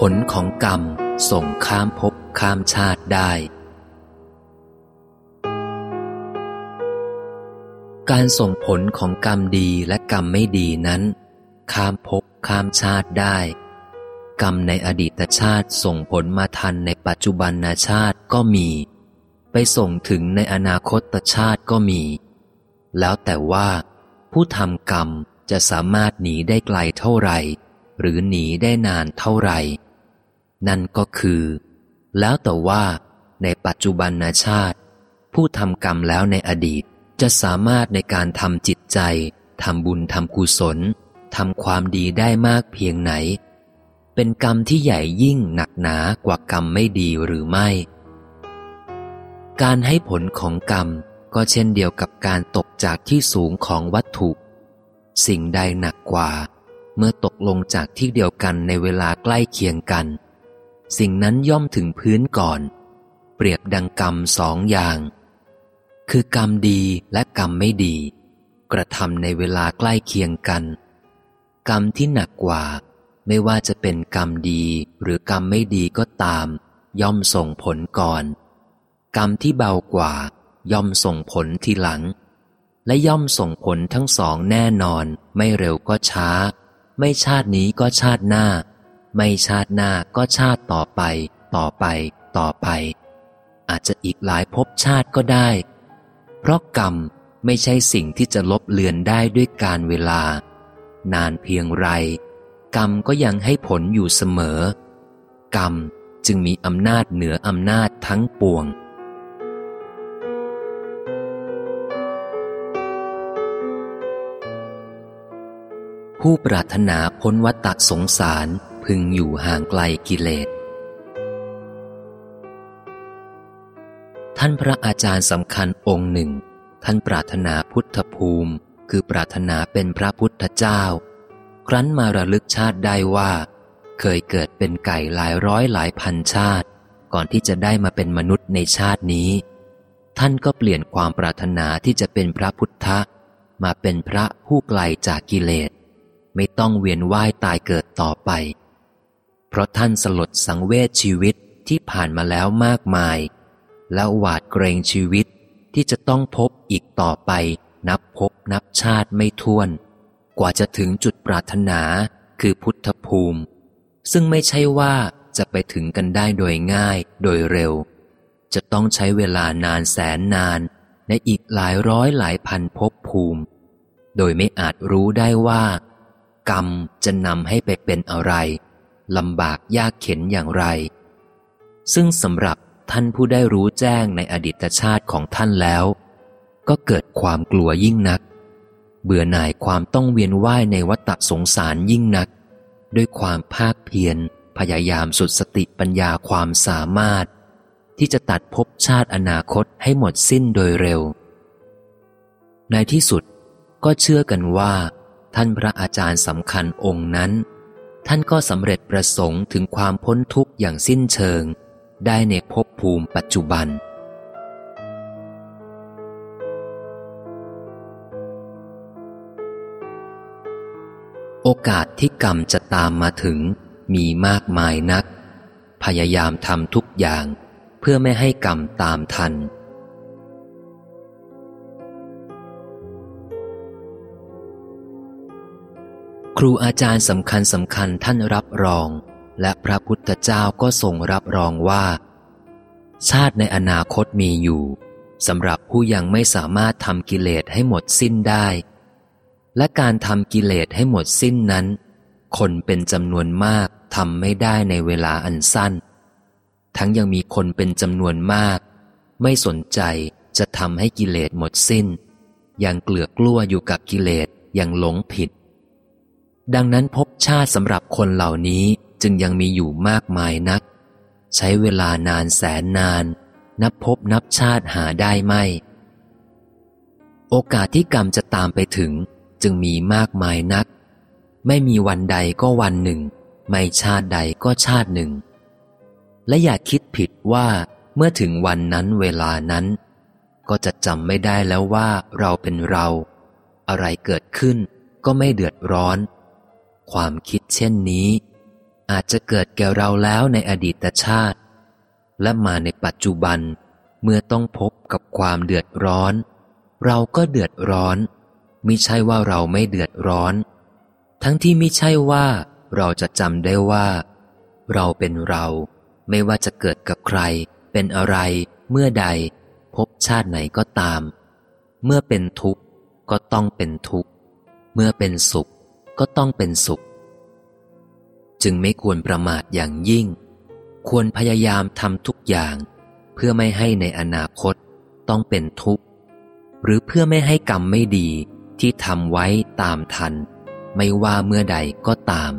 ผลของกรรมส่งข้ามภพข้ามชาติได้ การส่งผลของกรรมดีและกรรมไม่ดีนั้น ข้ามภพข้ามชาติได้ กรรมในอดีตชาติส่งผลมาทันในปัจจุบันชาติก็มี ไปส่งถึงในอนาคตชาติก็มี แล้วแต่ว่า ผู้ทำกรรมจะสามารถหนีได้ไกลเท่าไหร่ หรือหนีได้นานเท่าไหร่ นั่นก็คือ แล้วแต่ว่าในปัจจุบันชาติ ผู้ทำกรรมแล้วในอดีตจะสามารถในการทำจิตใจทำบุญทำกุศลทำความดีได้มากเพียงไหน เป็นกรรมที่ใหญ่ยิ่งหนักหนากว่ากรรมไม่ดีหรือไม่ การให้ผลของกรรมก็เช่นเดียวกับการตกจากที่สูงของวัตถุ สิ่งใดหนักกว่า เมื่อตกลงจากที่เดียวกันในเวลาใกล้เคียงกัน สิ่งนั้นย่อมถึงพื้นก่อน เปรียบดังกรรมสองอย่าง คือกรรมดีและกรรมไม่ดี กระทำในเวลาใกล้เคียงกัน กรรมที่หนักกว่า ไม่ว่าจะเป็นกรรมดีหรือกรรมไม่ดีก็ตาม ย่อมส่งผลก่อน กรรมที่เบากว่า ย่อมส่งผลทีหลัง และย่อมส่งผลทั้งสองแน่นอน ไม่เร็วก็ช้า ไม่ชาตินี้ก็ชาติหน้า ไม่ชาติหน้าก็ชาติต่อไป ต่อไป ต่อไป อาจจะอีกหลายภพชาติก็ได้ เพราะกรรมไม่ใช่สิ่งที่จะลบเลือนได้ด้วยการเวลา นานเพียงไร กรรมก็ยังให้ผลอยู่เสมอ กรรมจึงมีอำนาจเหนืออำนาจทั้งปวงผู้ปรารถนาพ้นวัฏสงสาร พึงอยู่ห่างไกลกิเลส ท่านพระอาจารย์สำคัญองค์หนึ่ง ท่านปรารถนาพุทธภูมิ คือปรารถนาเป็นพระพุทธเจ้า ครั้นมาระลึกชาติได้ว่า เคยเกิดเป็นไก่หลายร้อยหลายพันชาติ ก่อนที่จะได้มาเป็นมนุษย์ในชาตินี้ ท่านก็เปลี่ยนความปรารถนาที่จะเป็นพระพุทธมาเป็นพระผู้ไกลจากกิเลสไม่ต้องเวียนว่ายตายเกิดต่อไป เพราะท่านสลดสังเวชชีวิตที่ผ่านมาแล้วมากมาย แล้วหวาดเกรงชีวิตที่จะต้องพบอีกต่อไปนับพบนับชาติไม่ท้วน กว่าจะถึงจุดปรารถนาคือพุทธภูมิ ซึ่งไม่ใช่ว่าจะไปถึงกันได้โดยง่ายโดยเร็ว จะต้องใช้เวลานานแสนนานในอีกหลายร้อยหลายพันภพภูมิ โดยไม่อาจรู้ได้ว่า กรรมจะนำให้ไปเป็นอะไร ลำบากยากเข็นอย่างไร ซึ่งสำหรับท่านผู้ได้รู้แจ้งในอดีตชาติของท่านแล้ว ก็เกิดความกลัวยิ่งนัก เบื่อหน่ายความต้องเวียนว่ายในวัฏสงสารยิ่งนัก ด้วยความภาคเพียรพยายามสุดสติปัญญาความสามารถ ที่จะตัดภพชาติอนาคตให้หมดสิ้นโดยเร็ว ในที่สุดก็เชื่อกันว่า ท่านพระอาจารย์สำคัญองค์นั้น ท่านก็สำเร็จประสงค์ถึงความพ้นทุกข์อย่างสิ้นเชิง ได้ในภพภูมิปัจจุบัน โอกาสที่กรรมจะตามมาถึงมีมากมายนัก พยายามทำทุกอย่างเพื่อไม่ให้กรรมตามทัน รูอาจารย์สำคัญสำคัญท่านรับรอง และพระพุทธเจ้าก็ทรงรับรองว่า ชาติในอนาคตมีอยู่สำหรับผู้ยังไม่สามารถทำกิเลสให้หมดสิ้นได้ และการทำกิเลสให้หมดสิ้นนั้น คนเป็นจำนวนมากทำไม่ได้ในเวลาอันสั้น ทั้งยังมีคนเป็นจำนวนมาก ไม่สนใจจะทำให้กิเลสหมดสิ้น ยังเกลือกลั้วอยู่กับกิเลสยังหลงผิด ดังนั้นภพชาติสำหรับคนเหล่านี้จึงยังมีอยู่มากมายนัก ใช้เวลานานแสนนาน นับพบนับชาติหาได้ไม่ โอกาสที่กรรมจะตามไปถึงจึงมีมากมายนัก ไม่มีวันใดก็วันหนึ่ง ไม่ชาติใดก็ชาติหนึ่ง และอย่าคิดผิดว่าเมื่อถึงวันนั้นเวลานั้น ก็จะจำไม่ได้แล้วว่าเราเป็นเรา อะไรเกิดขึ้นก็ไม่เดือดร้อน ความคิดเช่นนี้ อาจจะเกิดแก่เราแล้วในอดีตชาติ และมาในปัจจุบันเมื่อต้องพบกับความเดือดร้อน เราก็เดือดร้อนมิใช่ว่าเราไม่เดือดร้อน ทั้งที่ม่ใช่ว่าเราจะจำได้ว่า เราเป็นเราไม่ว่าจะเกิดกับใคร เป็นอะไร เมื่อใด พบชาติไหนก็ตาม เมื่อเป็นทุกข์ก็ต้องเป็นทุกข์ เมื่อเป็นสุข ก็ต้องเป็นสุข จึงไม่ควรประมาทอย่างยิ่ง ควรพยายามทำทุกอย่าง เพื่อไม่ให้ในอนาคตต้องเป็นทุกข์ หรือเพื่อไม่ให้กรรมไม่ดีที่ทำไว้ตามทัน ไม่ว่าเมื่อใดก็ตาม